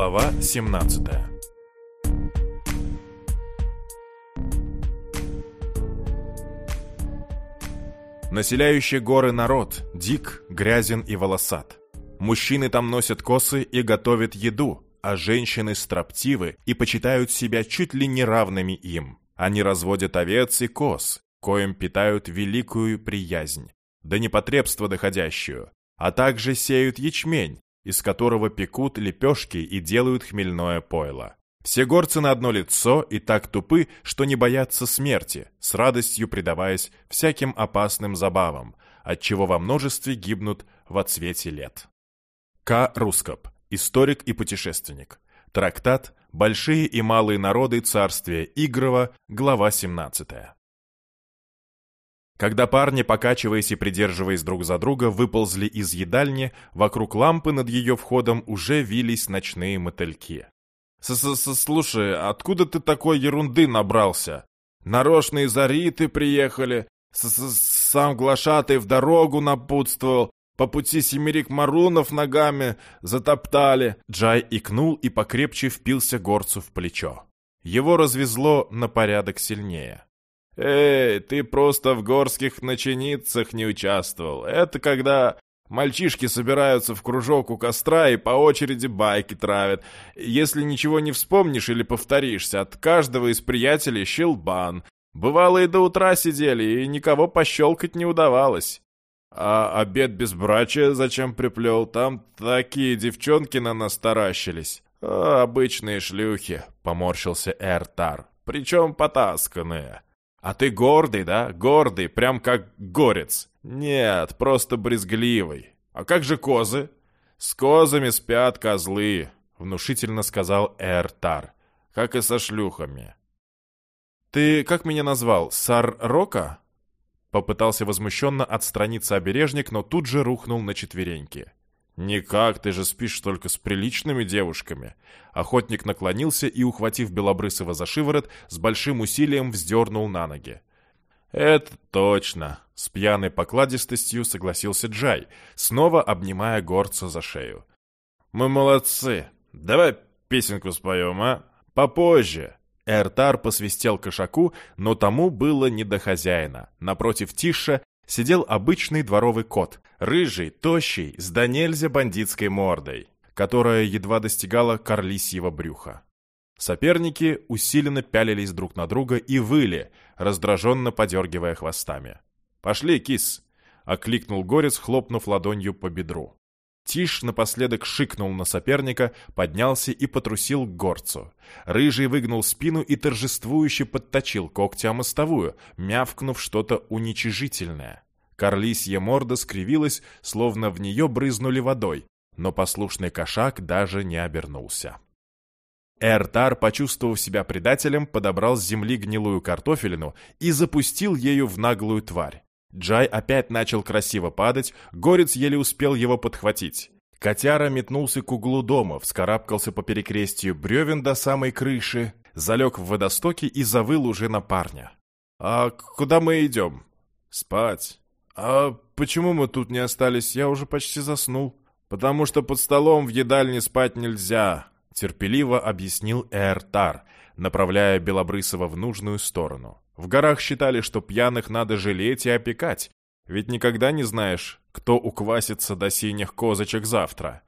Глава 17 Населяющий горы народ дик, грязен и волосат. Мужчины там носят косы и готовят еду, а женщины строптивы и почитают себя чуть ли не равными им. Они разводят овец и коз, коим питают великую приязнь, до непотребства доходящую, а также сеют ячмень, из которого пекут лепешки и делают хмельное пойло. Все горцы на одно лицо и так тупы, что не боятся смерти, с радостью предаваясь всяким опасным забавам, отчего во множестве гибнут в отсвете лет. К. Рускоп, историк и путешественник. Трактат «Большие и малые народы царствия Игрова», глава 17. Когда парни, покачиваясь и придерживаясь друг за друга, выползли из едальни, вокруг лампы над ее входом уже вились ночные мотыльки. С -с -с «Слушай, откуда ты такой ерунды набрался? Нарочные зариты приехали, с -с сам глашатый в дорогу напутствовал, по пути семерик марунов ногами затоптали». Джай икнул и покрепче впился горцу в плечо. Его развезло на порядок сильнее. «Эй, ты просто в горских начиницах не участвовал. Это когда мальчишки собираются в кружок у костра и по очереди байки травят. Если ничего не вспомнишь или повторишься, от каждого из приятелей щелбан. Бывало и до утра сидели, и никого пощелкать не удавалось. А обед безбрачия зачем приплел? Там такие девчонки на нас таращились. А, обычные шлюхи, поморщился Эртар. Причем потасканные. «А ты гордый, да? Гордый, прям как горец». «Нет, просто брезгливый. А как же козы?» «С козами спят козлы», — внушительно сказал Эртар. «Как и со шлюхами». «Ты как меня назвал? Сар-Рока?» Попытался возмущенно отстраниться обережник, но тут же рухнул на четвереньки. «Никак, ты же спишь только с приличными девушками». Охотник наклонился и, ухватив Белобрысова за шиворот, с большим усилием вздернул на ноги. «Это точно!» — с пьяной покладистостью согласился Джай, снова обнимая горца за шею. «Мы молодцы! Давай песенку споем, а? Попозже!» Эртар посвистел кошаку, но тому было не до хозяина. Напротив Тиша сидел обычный дворовый кот, рыжий, тощий, с до нельзя бандитской мордой, которая едва достигала карлисьего брюха. Соперники усиленно пялились друг на друга и выли, раздраженно подергивая хвостами. «Пошли, кис!» — окликнул Горец, хлопнув ладонью по бедру. Тиш напоследок шикнул на соперника, поднялся и потрусил к горцу. Рыжий выгнул спину и торжествующе подточил когтя мостовую, мявкнув что-то уничижительное. Карлисья морда скривилась, словно в нее брызнули водой, но послушный кошак даже не обернулся. Эртар, почувствовав себя предателем, подобрал с земли гнилую картофелину и запустил ею в наглую тварь. Джай опять начал красиво падать, горец еле успел его подхватить. Котяра метнулся к углу дома, вскарабкался по перекрестию бревен до самой крыши, залег в водостоке и завыл уже на парня. «А куда мы идем?» «Спать». «А почему мы тут не остались? Я уже почти заснул». «Потому что под столом в едальне спать нельзя», — терпеливо объяснил Эртар, направляя Белобрысова в нужную сторону. В горах считали, что пьяных надо жалеть и опекать, ведь никогда не знаешь, кто уквасится до синих козочек завтра.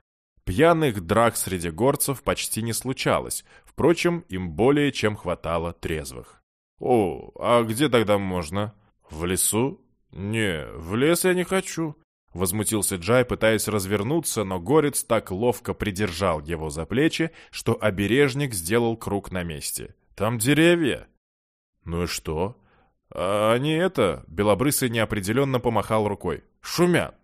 Пьяных драк среди горцев почти не случалось, впрочем, им более чем хватало трезвых. «О, а где тогда можно? В лесу?» «Не, в лес я не хочу», — возмутился Джай, пытаясь развернуться, но горец так ловко придержал его за плечи, что обережник сделал круг на месте. «Там деревья!» «Ну и что?» а «Они это...» — Белобрысый неопределенно помахал рукой. «Шумят!»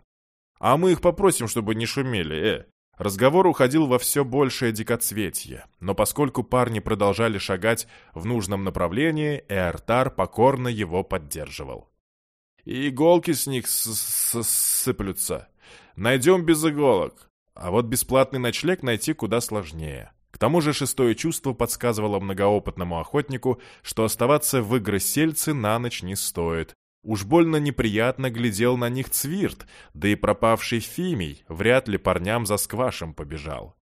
«А мы их попросим, чтобы не шумели, э!» Разговор уходил во все большее дикоцветье, но поскольку парни продолжали шагать в нужном направлении, Эртар покорно его поддерживал. И иголки с них с сыплются. Найдем без иголок. А вот бесплатный ночлег найти куда сложнее. Тому же шестое чувство подсказывало многоопытному охотнику, что оставаться в игры сельцы на ночь не стоит. Уж больно неприятно глядел на них Цвирт, да и пропавший Фимий вряд ли парням за сквашем побежал.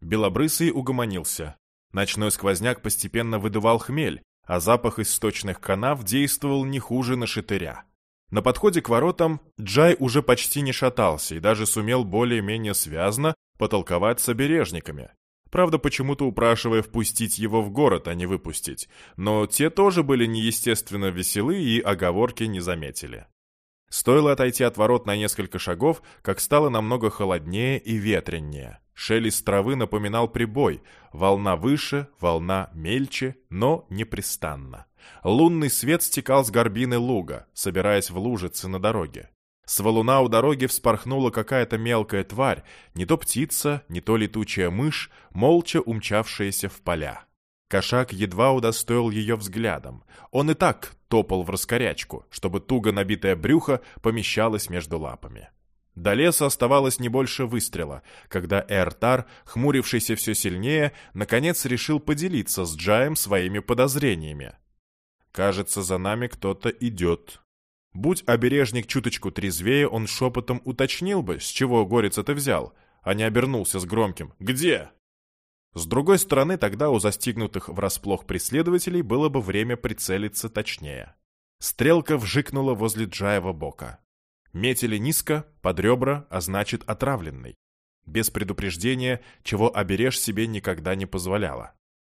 Белобрысый угомонился. Ночной сквозняк постепенно выдувал хмель, а запах из сточных канав действовал не хуже на шатыря. На подходе к воротам Джай уже почти не шатался и даже сумел более-менее связно потолковать с обережниками. Правда, почему-то упрашивая впустить его в город, а не выпустить. Но те тоже были неестественно веселы и оговорки не заметили. Стоило отойти от ворот на несколько шагов, как стало намного холоднее и ветреннее. Шелест травы напоминал прибой, волна выше, волна мельче, но непрестанно. Лунный свет стекал с горбины луга, собираясь в лужицы на дороге. С валуна у дороги вспорхнула какая-то мелкая тварь, не то птица, не то летучая мышь, молча умчавшаяся в поля. Кошак едва удостоил ее взглядом. Он и так топал в раскорячку, чтобы туго набитое брюхо помещалось между лапами. До леса оставалось не больше выстрела, когда Эртар, хмурившийся все сильнее, наконец решил поделиться с Джаем своими подозрениями. «Кажется, за нами кто-то идет». Будь обережник чуточку трезвее, он шепотом уточнил бы, с чего горец это взял, а не обернулся с громким «Где?». С другой стороны, тогда у застигнутых врасплох преследователей было бы время прицелиться точнее. Стрелка вжикнула возле Джаева бока. Метили низко, под ребра, а значит отравленный. Без предупреждения, чего обережь себе никогда не позволяла.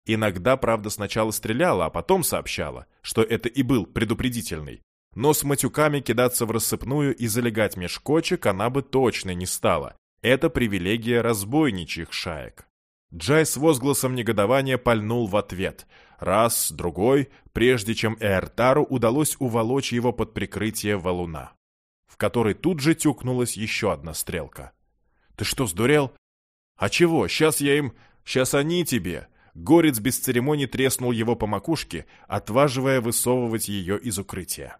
Иногда, правда, сначала стреляла, а потом сообщала, что это и был предупредительный. Но с матюками кидаться в рассыпную и залегать меж кочек она бы точно не стала. Это привилегия разбойничьих шаек. Джай с возгласом негодования пальнул в ответ. Раз, другой, прежде чем Эртару удалось уволочь его под прикрытие валуна, в который тут же тюкнулась еще одна стрелка. «Ты что, сдурел?» «А чего? Сейчас я им... Сейчас они тебе!» Горец без церемоний треснул его по макушке, отваживая высовывать ее из укрытия.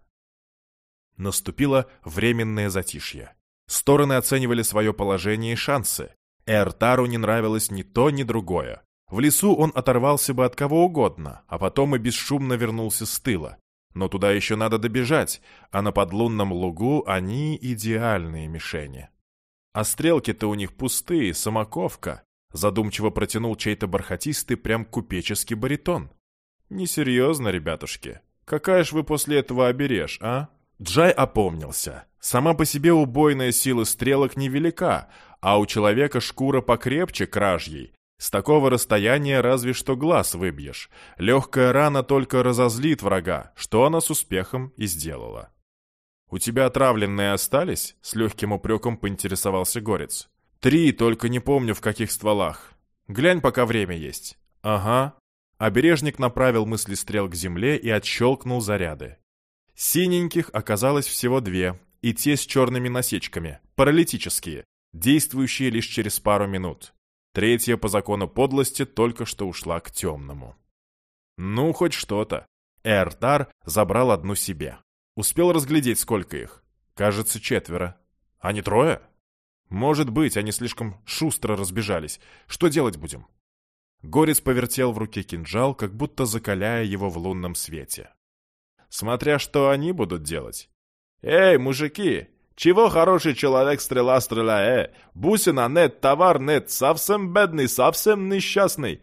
Наступило временное затишье. Стороны оценивали свое положение и шансы. Эртару не нравилось ни то, ни другое. В лесу он оторвался бы от кого угодно, а потом и бесшумно вернулся с тыла. Но туда еще надо добежать, а на подлунном лугу они идеальные мишени. А стрелки-то у них пустые, самоковка. Задумчиво протянул чей-то бархатистый, прям купеческий баритон. Несерьезно, ребятушки. Какая ж вы после этого обережь, а? Джай опомнился. Сама по себе убойная сила стрелок невелика, а у человека шкура покрепче кражьей. С такого расстояния разве что глаз выбьешь. Легкая рана только разозлит врага, что она с успехом и сделала. «У тебя отравленные остались?» — с легким упреком поинтересовался Горец. «Три, только не помню в каких стволах. Глянь, пока время есть». «Ага». Обережник направил мысли стрел к земле и отщелкнул заряды. Синеньких оказалось всего две, и те с черными насечками, паралитические, действующие лишь через пару минут. Третья по закону подлости только что ушла к темному. Ну, хоть что-то. Эртар забрал одну себе. Успел разглядеть, сколько их. Кажется, четверо. А не трое? Может быть, они слишком шустро разбежались. Что делать будем? Горец повертел в руке кинжал, как будто закаляя его в лунном свете. Смотря что они будут делать. «Эй, мужики, чего хороший человек стрела стреляет? Бусина нет, товар нет, совсем бедный, совсем несчастный.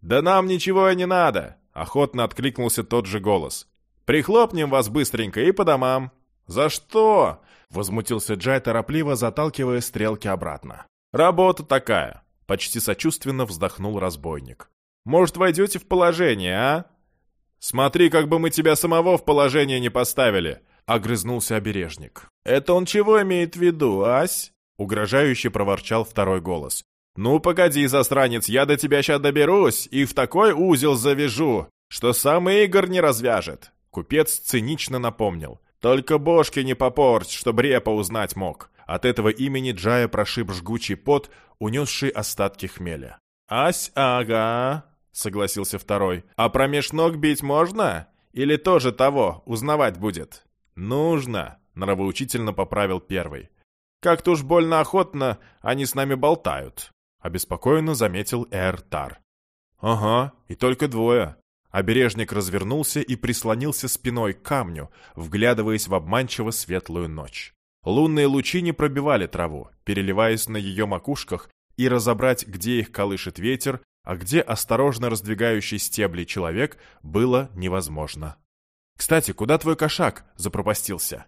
Да нам ничего и не надо, охотно откликнулся тот же голос. Прихлопнем вас быстренько и по домам. За что? Возмутился Джай торопливо, заталкивая стрелки обратно. Работа такая. Почти сочувственно вздохнул разбойник. Может, войдете в положение, а? Смотри, как бы мы тебя самого в положение не поставили. — огрызнулся обережник. «Это он чего имеет в виду, ась?» — угрожающе проворчал второй голос. «Ну, погоди, засранец, я до тебя сейчас доберусь и в такой узел завяжу, что сам Игорь не развяжет!» Купец цинично напомнил. «Только бошки не попорть, чтоб репа узнать мог!» От этого имени Джая прошиб жгучий пот, унесший остатки хмеля. «Ась, ага!» — согласился второй. «А промеж ног бить можно? Или тоже того, узнавать будет?» «Нужно», — нравоучительно поправил первый. «Как-то уж больно охотно они с нами болтают», — обеспокоенно заметил Эртар. «Ага, и только двое». Обережник развернулся и прислонился спиной к камню, вглядываясь в обманчиво светлую ночь. Лунные лучи не пробивали траву, переливаясь на ее макушках и разобрать, где их колышет ветер, а где осторожно раздвигающий стебли человек, было невозможно. «Кстати, куда твой кошак?» – запропастился.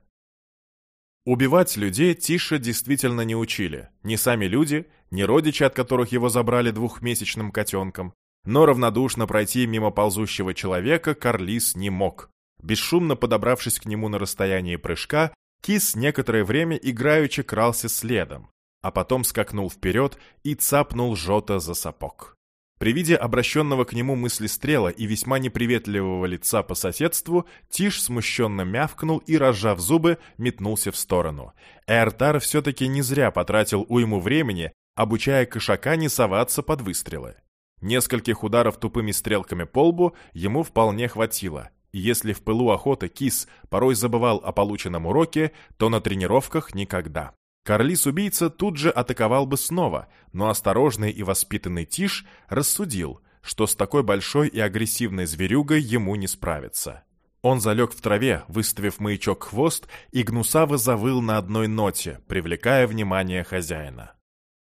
Убивать людей Тиша действительно не учили. Ни сами люди, ни родичи, от которых его забрали двухмесячным котенком. Но равнодушно пройти мимо ползущего человека Карлис не мог. Бесшумно подобравшись к нему на расстоянии прыжка, Кис некоторое время играючи крался следом, а потом скакнул вперед и цапнул Жота за сапог. При виде обращенного к нему мысли стрела и весьма неприветливого лица по соседству, Тиш смущенно мявкнул и, разжав зубы, метнулся в сторону. Эртар все-таки не зря потратил уйму времени, обучая кошака не соваться под выстрелы. Нескольких ударов тупыми стрелками по лбу ему вполне хватило, и если в пылу охоты кис порой забывал о полученном уроке, то на тренировках никогда. Карлис-убийца тут же атаковал бы снова, но осторожный и воспитанный Тиш рассудил, что с такой большой и агрессивной зверюгой ему не справиться. Он залег в траве, выставив маячок хвост, и гнусаво завыл на одной ноте, привлекая внимание хозяина.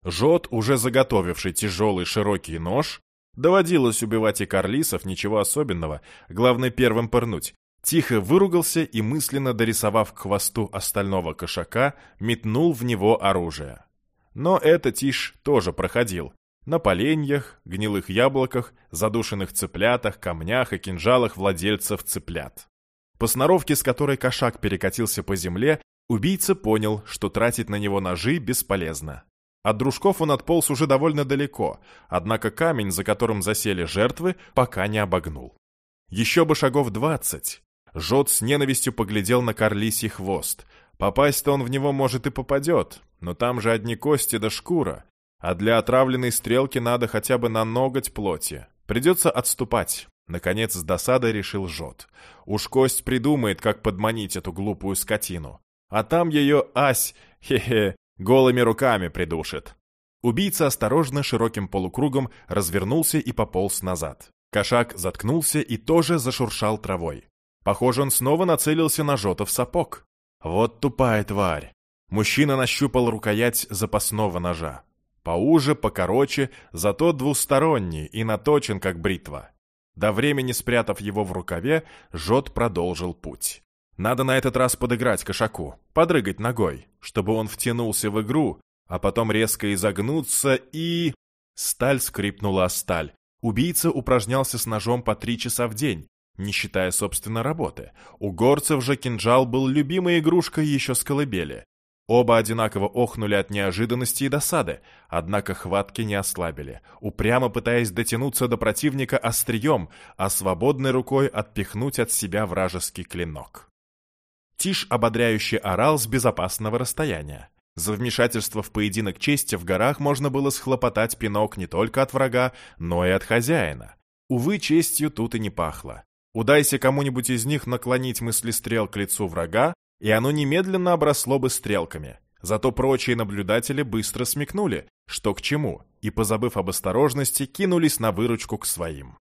Жот, уже заготовивший тяжелый широкий нож, доводилось убивать и карлисов, ничего особенного, главное первым пырнуть, Тихо выругался и, мысленно дорисовав к хвосту остального кошака, метнул в него оружие. Но это Тиш тоже проходил. На поленьях, гнилых яблоках, задушенных цыплятах, камнях и кинжалах владельцев цыплят. По сноровке, с которой кошак перекатился по земле, убийца понял, что тратить на него ножи бесполезно. От дружков он отполз уже довольно далеко, однако камень, за которым засели жертвы, пока не обогнул. Еще бы шагов двадцать, Жот с ненавистью поглядел на Карлисий хвост. Попасть-то он в него, может, и попадет, но там же одни кости да шкура. А для отравленной стрелки надо хотя бы на ноготь плоти. Придется отступать. Наконец, с досадой решил Жот. Уж кость придумает, как подманить эту глупую скотину. А там ее ась, хе-хе, голыми руками придушит. Убийца осторожно широким полукругом развернулся и пополз назад. Кошак заткнулся и тоже зашуршал травой. Похоже, он снова нацелился на Жотов сапог. Вот тупая тварь. Мужчина нащупал рукоять запасного ножа. Поуже, покороче, зато двусторонний и наточен, как бритва. До времени спрятав его в рукаве, Жот продолжил путь. Надо на этот раз подыграть кошаку, подрыгать ногой, чтобы он втянулся в игру, а потом резко изогнуться и... Сталь скрипнула о сталь. Убийца упражнялся с ножом по три часа в день, не считая собственной работы. У горцев же кинжал был любимой игрушкой еще с колыбели. Оба одинаково охнули от неожиданности и досады, однако хватки не ослабили, упрямо пытаясь дотянуться до противника острием, а свободной рукой отпихнуть от себя вражеский клинок. Тиш ободряюще орал с безопасного расстояния. За вмешательство в поединок чести в горах можно было схлопотать пинок не только от врага, но и от хозяина. Увы, честью тут и не пахло. Удайся кому-нибудь из них наклонить мыслестрел к лицу врага, и оно немедленно обросло бы стрелками. Зато прочие наблюдатели быстро смекнули, что к чему, и, позабыв об осторожности, кинулись на выручку к своим.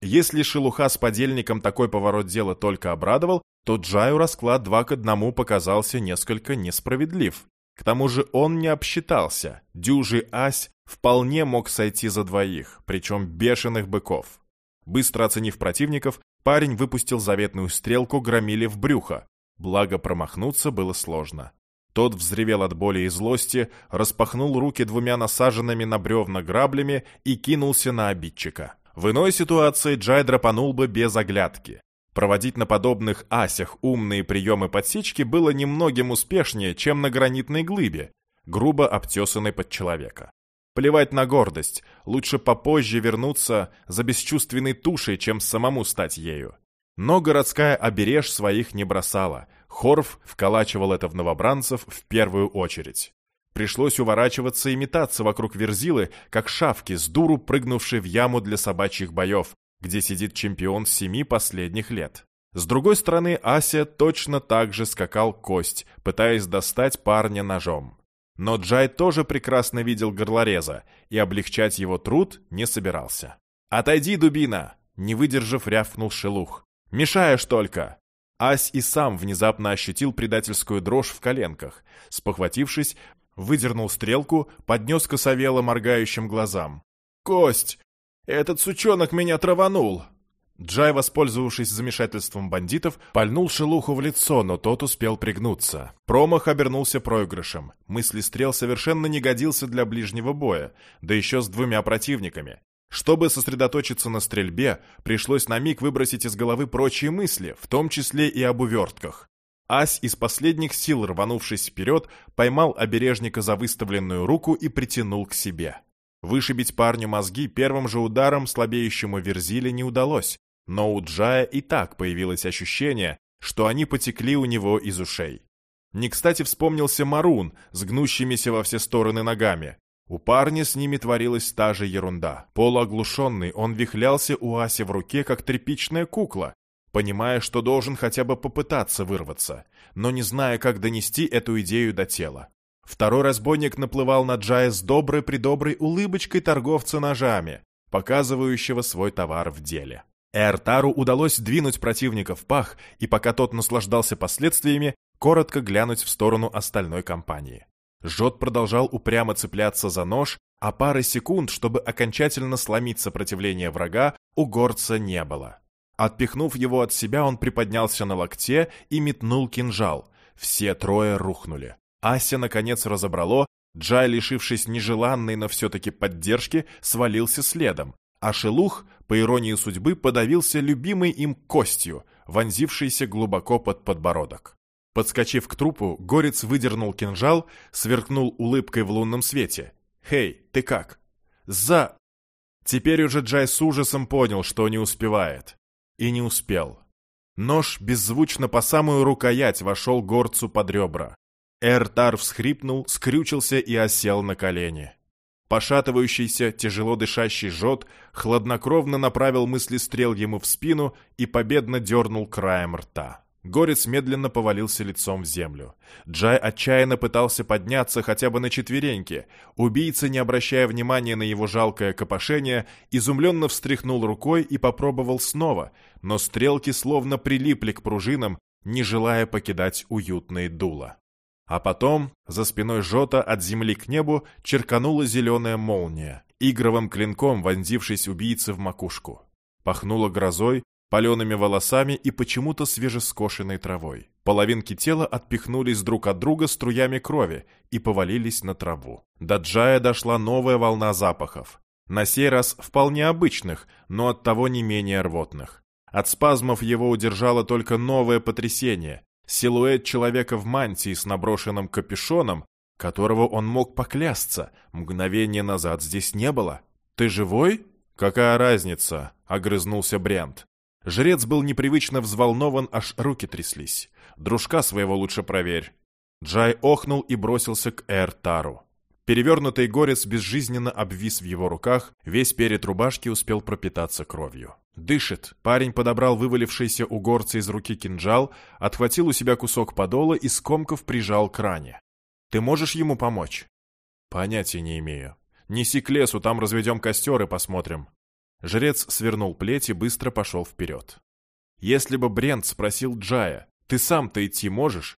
Если шелуха с подельником такой поворот дела только обрадовал, то Джаю расклад два к одному показался несколько несправедлив. К тому же он не обсчитался, дюжий ась вполне мог сойти за двоих, причем бешеных быков. Быстро оценив противников, парень выпустил заветную стрелку громили в брюхо. Благо промахнуться было сложно. Тот взревел от боли и злости, распахнул руки двумя насаженными на бревна граблями и кинулся на обидчика. В иной ситуации Джай драпанул бы без оглядки. Проводить на подобных асях умные приемы подсечки было немногим успешнее, чем на гранитной глыбе, грубо обтесанной под человека. Плевать на гордость, лучше попозже вернуться за бесчувственной тушей, чем самому стать ею. Но городская обережь своих не бросала. Хорф вколачивал это в новобранцев в первую очередь. Пришлось уворачиваться и метаться вокруг верзилы, как шавки, с дуру прыгнувшие в яму для собачьих боев, где сидит чемпион семи последних лет. С другой стороны, Ася точно так же скакал кость, пытаясь достать парня ножом. Но Джай тоже прекрасно видел горлореза и облегчать его труд не собирался. «Отойди, дубина!» — не выдержав, рявкнул шелух. «Мешаешь только!» Ась и сам внезапно ощутил предательскую дрожь в коленках. Спохватившись, Выдернул стрелку, поднес косовело моргающим глазам. «Кость! Этот сучонок меня траванул!» Джай, воспользовавшись замешательством бандитов, пальнул шелуху в лицо, но тот успел пригнуться. Промах обернулся проигрышем. Мысли стрел совершенно не годился для ближнего боя, да еще с двумя противниками. Чтобы сосредоточиться на стрельбе, пришлось на миг выбросить из головы прочие мысли, в том числе и об увертках. Ась из последних сил, рванувшись вперед, поймал обережника за выставленную руку и притянул к себе. Вышибить парню мозги первым же ударом слабеющему Верзиле не удалось, но у Джая и так появилось ощущение, что они потекли у него из ушей. Не кстати вспомнился Марун с гнущимися во все стороны ногами. У парня с ними творилась та же ерунда. Полуоглушенный, он вихлялся у Аси в руке, как тряпичная кукла, понимая, что должен хотя бы попытаться вырваться, но не зная, как донести эту идею до тела. Второй разбойник наплывал на Джая с доброй-придоброй улыбочкой торговца ножами, показывающего свой товар в деле. Эртару удалось двинуть противника в пах, и пока тот наслаждался последствиями, коротко глянуть в сторону остальной компании. Жот продолжал упрямо цепляться за нож, а пары секунд, чтобы окончательно сломить сопротивление врага, у горца не было. Отпихнув его от себя, он приподнялся на локте и метнул кинжал. Все трое рухнули. Ася, наконец, разобрало, Джай, лишившись нежеланной, но все-таки поддержки, свалился следом, а Шелух, по иронии судьбы, подавился любимой им костью, вонзившейся глубоко под подбородок. Подскочив к трупу, Горец выдернул кинжал, сверкнул улыбкой в лунном свете. «Хей, ты как?» «За...» Теперь уже Джай с ужасом понял, что не успевает. И не успел. Нож беззвучно по самую рукоять вошел горцу под ребра. Эртар всхрипнул, скрючился и осел на колени. Пошатывающийся, тяжело дышащий Жот хладнокровно направил мысли стрел ему в спину и победно дернул краем рта. Горец медленно повалился лицом в землю. Джай отчаянно пытался подняться хотя бы на четвереньки. Убийца, не обращая внимания на его жалкое копошение, изумленно встряхнул рукой и попробовал снова, но стрелки словно прилипли к пружинам, не желая покидать уютные дула. А потом, за спиной Жота от земли к небу, черканула зеленая молния, игровым клинком вонзившись убийце в макушку. Пахнуло грозой, палеными волосами и почему-то свежескошенной травой. Половинки тела отпихнулись друг от друга струями крови и повалились на траву. До Джая дошла новая волна запахов. На сей раз вполне обычных, но оттого не менее рвотных. От спазмов его удержало только новое потрясение, Силуэт человека в мантии с наброшенным капюшоном, которого он мог поклясться, мгновение назад здесь не было. «Ты живой?» «Какая разница?» — огрызнулся Брент. Жрец был непривычно взволнован, аж руки тряслись. «Дружка своего лучше проверь». Джай охнул и бросился к Эр-Тару. Перевернутый горец безжизненно обвис в его руках, весь перед рубашки успел пропитаться кровью. «Дышит!» Парень подобрал вывалившийся у горца из руки кинжал, отхватил у себя кусок подола и скомков прижал к ране. «Ты можешь ему помочь?» «Понятия не имею. Неси к лесу, там разведем костер и посмотрим». Жрец свернул плеть и быстро пошел вперед. Если бы Брент спросил Джая, «Ты сам-то идти можешь?»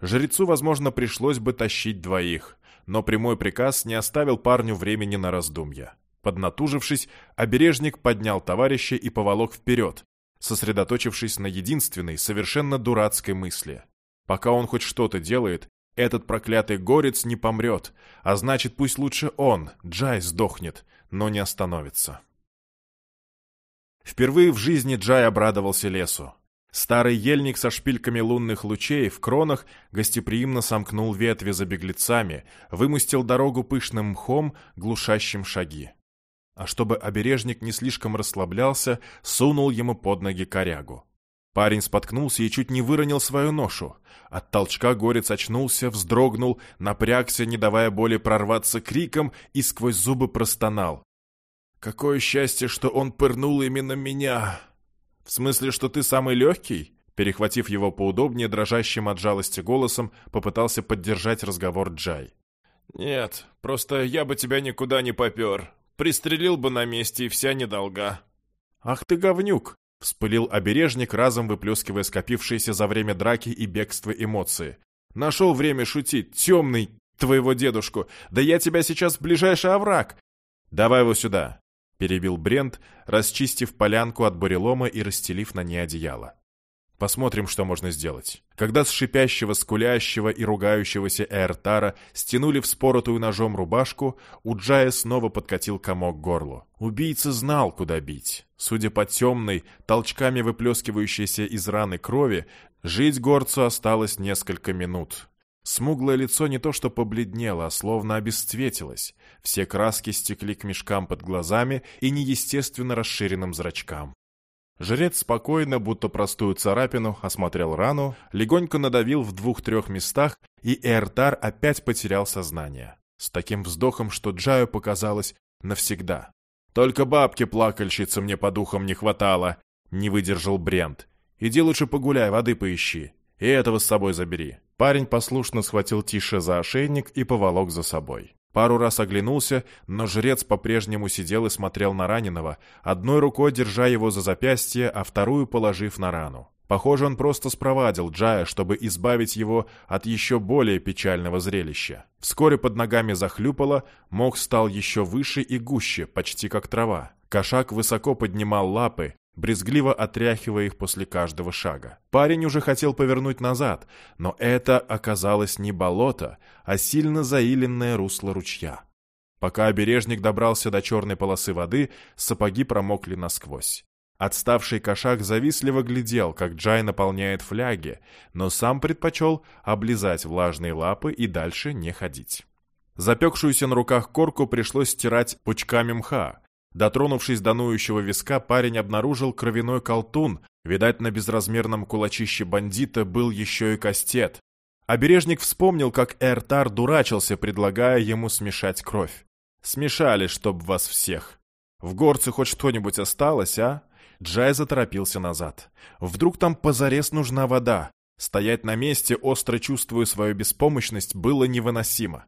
Жрецу, возможно, пришлось бы тащить двоих но прямой приказ не оставил парню времени на раздумья. Поднатужившись, обережник поднял товарища и поволок вперед, сосредоточившись на единственной, совершенно дурацкой мысли. Пока он хоть что-то делает, этот проклятый горец не помрет, а значит, пусть лучше он, Джай, сдохнет, но не остановится. Впервые в жизни Джай обрадовался лесу. Старый ельник со шпильками лунных лучей в кронах гостеприимно сомкнул ветви за беглецами, вымустил дорогу пышным мхом, глушащим шаги. А чтобы обережник не слишком расслаблялся, сунул ему под ноги корягу. Парень споткнулся и чуть не выронил свою ношу. От толчка горец очнулся, вздрогнул, напрягся, не давая боли прорваться криком, и сквозь зубы простонал. «Какое счастье, что он пырнул именно меня!» «В смысле, что ты самый легкий?» Перехватив его поудобнее, дрожащим от жалости голосом, попытался поддержать разговор Джай. «Нет, просто я бы тебя никуда не попер. Пристрелил бы на месте, и вся недолга». «Ах ты говнюк!» — вспылил обережник, разом выплескивая скопившиеся за время драки и бегства эмоции. «Нашел время шутить, темный твоего дедушку! Да я тебя сейчас в ближайший овраг!» «Давай его сюда!» — перебил Брент, расчистив полянку от бурелома и расстелив на ней одеяло. Посмотрим, что можно сделать. Когда с шипящего, скулящего и ругающегося Эртара стянули вспоротую ножом рубашку, у Джая снова подкатил комок к горлу. Убийца знал, куда бить. Судя по темной, толчками выплескивающейся из раны крови, жить горцу осталось несколько минут. Смуглое лицо не то что побледнело, а словно обесцветилось. Все краски стекли к мешкам под глазами и неестественно расширенным зрачкам. Жрец спокойно, будто простую царапину, осмотрел рану, легонько надавил в двух-трех местах, и Эртар опять потерял сознание. С таким вздохом, что Джаю показалось навсегда. «Только бабки-плакальщицы мне по духам не хватало», — не выдержал Брент. «Иди лучше погуляй, воды поищи, и этого с собой забери». Парень послушно схватил Тише за ошейник и поволок за собой. Пару раз оглянулся, но жрец по-прежнему сидел и смотрел на раненого, одной рукой держа его за запястье, а вторую положив на рану. Похоже, он просто спровадил Джая, чтобы избавить его от еще более печального зрелища. Вскоре под ногами захлюпало, мох стал еще выше и гуще, почти как трава. Кошак высоко поднимал лапы, брезгливо отряхивая их после каждого шага. Парень уже хотел повернуть назад, но это оказалось не болото, а сильно заиленное русло ручья. Пока обережник добрался до черной полосы воды, сапоги промокли насквозь. Отставший кошак завистливо глядел, как Джай наполняет фляги, но сам предпочел облизать влажные лапы и дальше не ходить. Запекшуюся на руках корку пришлось стирать пучками мха, Дотронувшись до ноющего виска, парень обнаружил кровяной колтун. Видать, на безразмерном кулачище бандита был еще и кастет. Обережник вспомнил, как Эртар дурачился, предлагая ему смешать кровь. «Смешали, чтоб вас всех. В горце хоть что-нибудь осталось, а?» Джай заторопился назад. «Вдруг там позарез нужна вода?» Стоять на месте, остро чувствуя свою беспомощность, было невыносимо.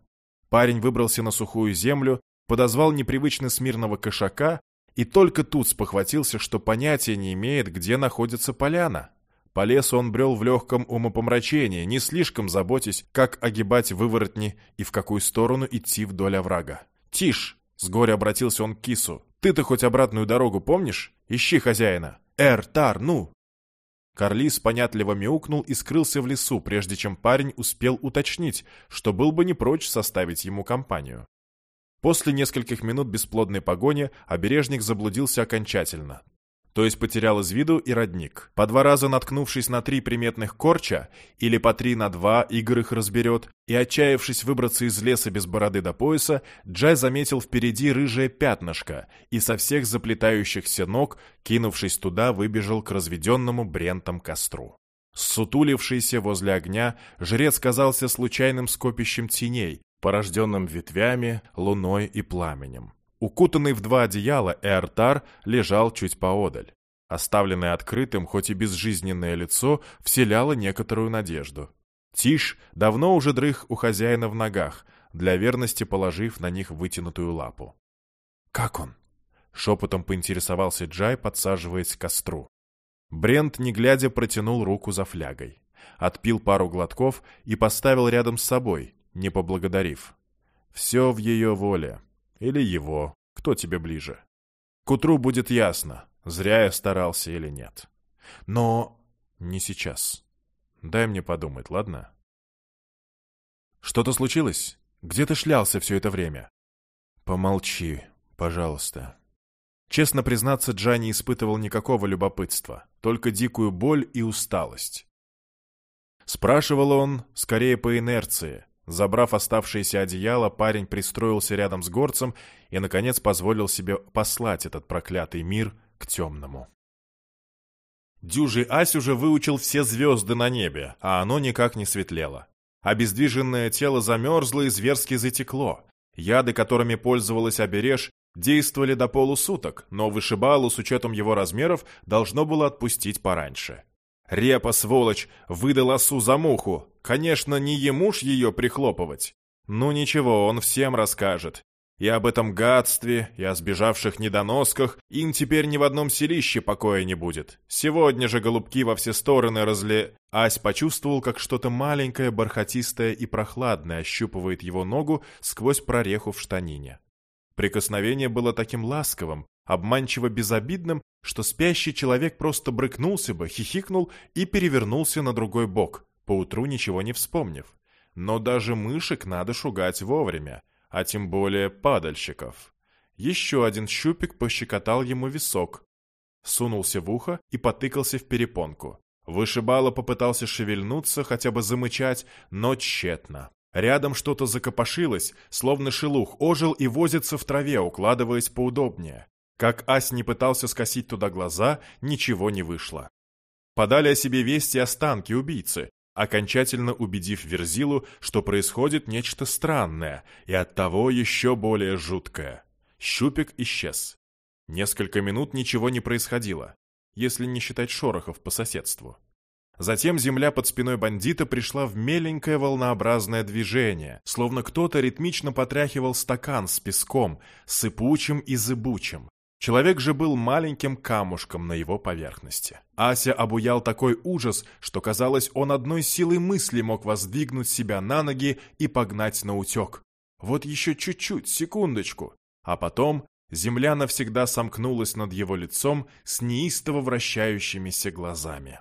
Парень выбрался на сухую землю, подозвал непривычно смирного кошака и только тут спохватился, что понятия не имеет, где находится поляна. По лесу он брел в легком умопомрачении, не слишком заботясь, как огибать выворотни и в какую сторону идти вдоль оврага. «Тишь!» — с горя обратился он к кису. «Ты-то хоть обратную дорогу помнишь? Ищи хозяина!» «Эр, Тар, ну!» Карлис понятливо мяукнул и скрылся в лесу, прежде чем парень успел уточнить, что был бы не прочь составить ему компанию. После нескольких минут бесплодной погони обережник заблудился окончательно. То есть потерял из виду и родник. По два раза наткнувшись на три приметных корча, или по три на два, Игорь их разберет, и отчаявшись выбраться из леса без бороды до пояса, Джай заметил впереди рыжее пятнышко и со всех заплетающихся ног, кинувшись туда, выбежал к разведенному брентом костру. Сутулившийся возле огня, жрец казался случайным скопищем теней, порожденным ветвями, луной и пламенем. Укутанный в два одеяла, Эртар лежал чуть поодаль. Оставленное открытым, хоть и безжизненное лицо, вселяло некоторую надежду. Тиш давно уже дрых у хозяина в ногах, для верности положив на них вытянутую лапу. «Как он?» — шепотом поинтересовался Джай, подсаживаясь к костру. Брент, не глядя, протянул руку за флягой. Отпил пару глотков и поставил рядом с собой, не поблагодарив. Все в ее воле. Или его. Кто тебе ближе? К утру будет ясно, зря я старался или нет. Но не сейчас. Дай мне подумать, ладно? Что-то случилось? Где ты шлялся все это время? Помолчи, пожалуйста. Честно признаться, Джа не испытывал никакого любопытства, только дикую боль и усталость. Спрашивал он, скорее по инерции, Забрав оставшееся одеяло, парень пристроился рядом с горцем и, наконец, позволил себе послать этот проклятый мир к темному. Дюжий Ась уже выучил все звезды на небе, а оно никак не светлело. Обездвиженное тело замерзло и зверски затекло. Яды, которыми пользовалась обереж, действовали до полусуток, но вышибалу с учетом его размеров должно было отпустить пораньше. Репа, сволочь, выдал осу за муху. Конечно, не ему ж ее прихлопывать. Ну ничего, он всем расскажет. И об этом гадстве, и о сбежавших недоносках им теперь ни в одном селище покоя не будет. Сегодня же голубки во все стороны разле... Ась почувствовал, как что-то маленькое, бархатистое и прохладное ощупывает его ногу сквозь прореху в штанине. Прикосновение было таким ласковым, обманчиво безобидным, что спящий человек просто брыкнулся бы, хихикнул и перевернулся на другой бок, поутру ничего не вспомнив. Но даже мышек надо шугать вовремя, а тем более падальщиков. Еще один щупик пощекотал ему висок, сунулся в ухо и потыкался в перепонку. Вышибало попытался шевельнуться, хотя бы замычать, но тщетно. Рядом что-то закопошилось, словно шелух, ожил и возится в траве, укладываясь поудобнее. Как Ась не пытался скосить туда глаза, ничего не вышло. Подали о себе вести останки убийцы, окончательно убедив Верзилу, что происходит нечто странное и оттого еще более жуткое. Щупик исчез. Несколько минут ничего не происходило, если не считать шорохов по соседству. Затем земля под спиной бандита пришла в меленькое волнообразное движение, словно кто-то ритмично потряхивал стакан с песком, сыпучим и зыбучим, Человек же был маленьким камушком на его поверхности. Ася обуял такой ужас, что казалось, он одной силой мысли мог воздвигнуть себя на ноги и погнать на утек. Вот еще чуть-чуть, секундочку. А потом земля навсегда сомкнулась над его лицом с неистово вращающимися глазами.